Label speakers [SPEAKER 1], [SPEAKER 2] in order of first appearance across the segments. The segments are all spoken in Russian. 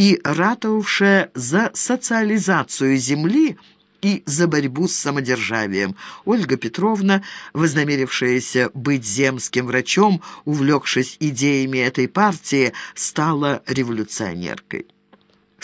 [SPEAKER 1] и ратовавшая за социализацию земли и за борьбу с самодержавием. Ольга Петровна, вознамерившаяся быть земским врачом, увлекшись идеями этой партии, стала революционеркой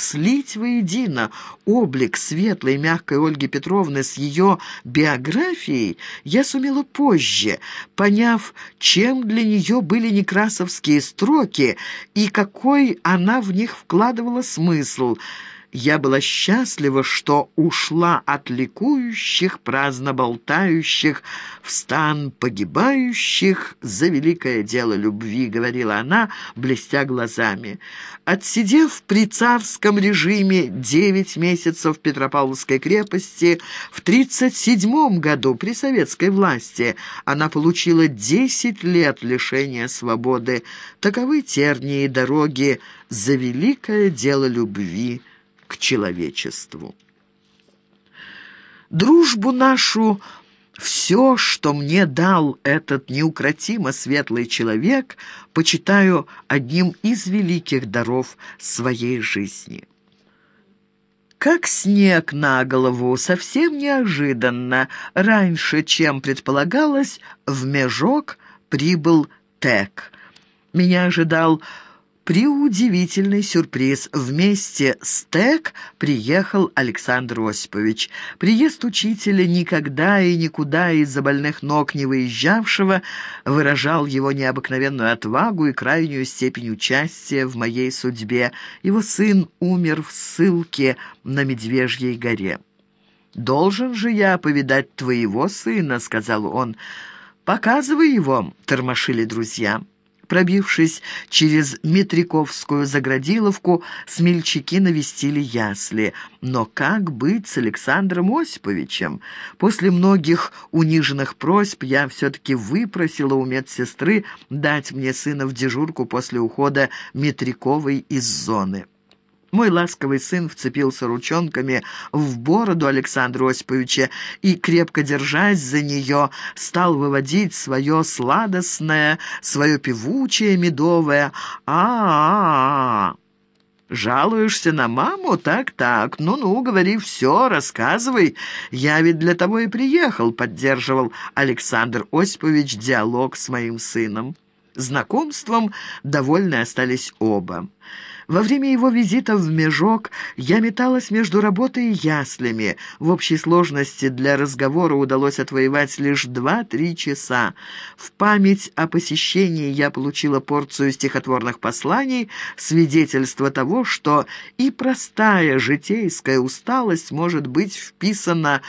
[SPEAKER 1] слить воедино облик светлой мягкой Ольги Петровны с ее биографией я сумела позже, поняв, чем для нее были некрасовские строки и какой она в них вкладывала смысл – я была счастлива, что ушла от ликующих, праздно болтающих, в стан погибающих за великое дело любви, говорила она, блестя глазами. Отсидев при царском режиме девять месяцев в Петропавловской крепости, в тридцать седьмом году при советской власти она получила десять лет лишения свободы. Таковы тернии дороги за великое дело любви к человечеству. Дружбу нашу, все, что мне дал этот неукротимо светлый человек, почитаю одним из великих даров своей жизни. Как снег на голову, совсем неожиданно, раньше, чем предполагалось, в Межок прибыл Тек. Меня ожидал Приудивительный сюрприз. Вместе с ТЭК приехал Александр Осипович. Приезд учителя, никогда и никуда из-за больных ног не выезжавшего, выражал его необыкновенную отвагу и крайнюю степень участия в моей судьбе. Его сын умер в ссылке на Медвежьей горе. «Должен же я повидать твоего сына», — сказал он. «Показывай его», — тормошили друзья. Пробившись через Метриковскую заградиловку, смельчаки навестили ясли. Но как быть с Александром Осиповичем? После многих униженных просьб я все-таки выпросила у медсестры дать мне сына в дежурку после ухода Метриковой из зоны. Мой ласковый сын вцепился ручонками в бороду Александра Осиповича и, крепко держась за нее, стал выводить свое сладостное, свое певучее, медовое а а, -а, «Жалуешься на маму? Так-так. Ну-ну, говори все, рассказывай. Я ведь для того и приехал», — поддерживал Александр Осипович диалог с моим сыном. Знакомством довольны остались оба. Во время его визита в Межок я металась между работой и яслями. В общей сложности для разговора удалось отвоевать лишь два-три часа. В память о посещении я получила порцию стихотворных посланий, свидетельство того, что и простая житейская усталость может быть вписана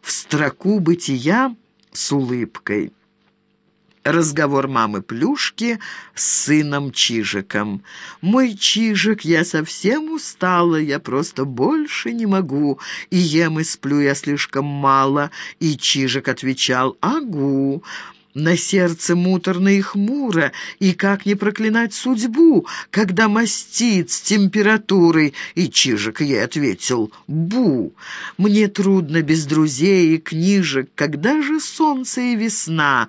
[SPEAKER 1] в строку бытия с улыбкой. Разговор мамы Плюшки с сыном Чижиком. «Мой Чижик, я совсем устала, я просто больше не могу, и ем и сплю я слишком мало». И Чижик отвечал «Агу». На сердце муторно и хмуро, и как не проклинать судьбу, когда мастит с температурой, и Чижик ей ответил «Бу! Мне трудно без друзей и книжек, когда же солнце и весна?»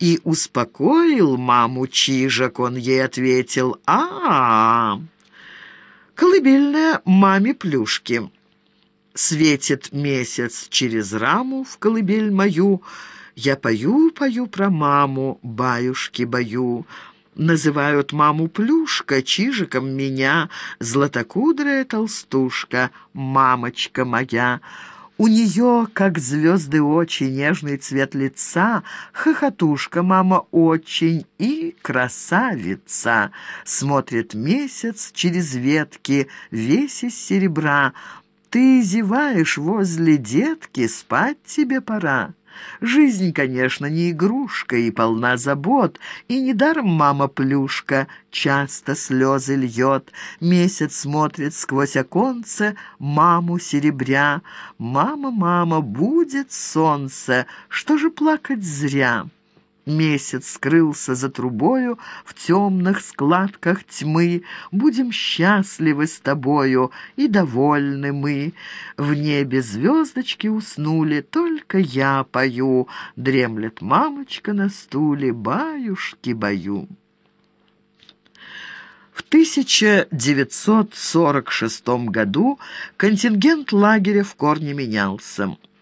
[SPEAKER 1] И успокоил маму Чижик, он ей ответил «А-а-а!» Колыбельная маме Плюшки. Светит месяц через раму в колыбель мою — я пою, пою про маму, баюшки-баю. Называют маму Плюшка, Чижиком меня, Златокудрая толстушка, мамочка моя. У нее, как звезды очи, нежный цвет лица, Хохотушка мама очень и красавица. Смотрит месяц через ветки, весь из серебра. Ты зеваешь возле детки, спать тебе пора. Жизнь, конечно, не игрушка и полна забот, и недаром мама Плюшка часто слезы льет, месяц смотрит сквозь оконце маму серебря. «Мама, мама, будет солнце, что же плакать зря?» Месяц скрылся за трубою в темных складках тьмы. Будем счастливы с тобою и довольны мы. В небе звездочки уснули, только я пою. Дремлет мамочка на стуле, баюшки бою. В 1946 году контингент лагеря в корне менялся.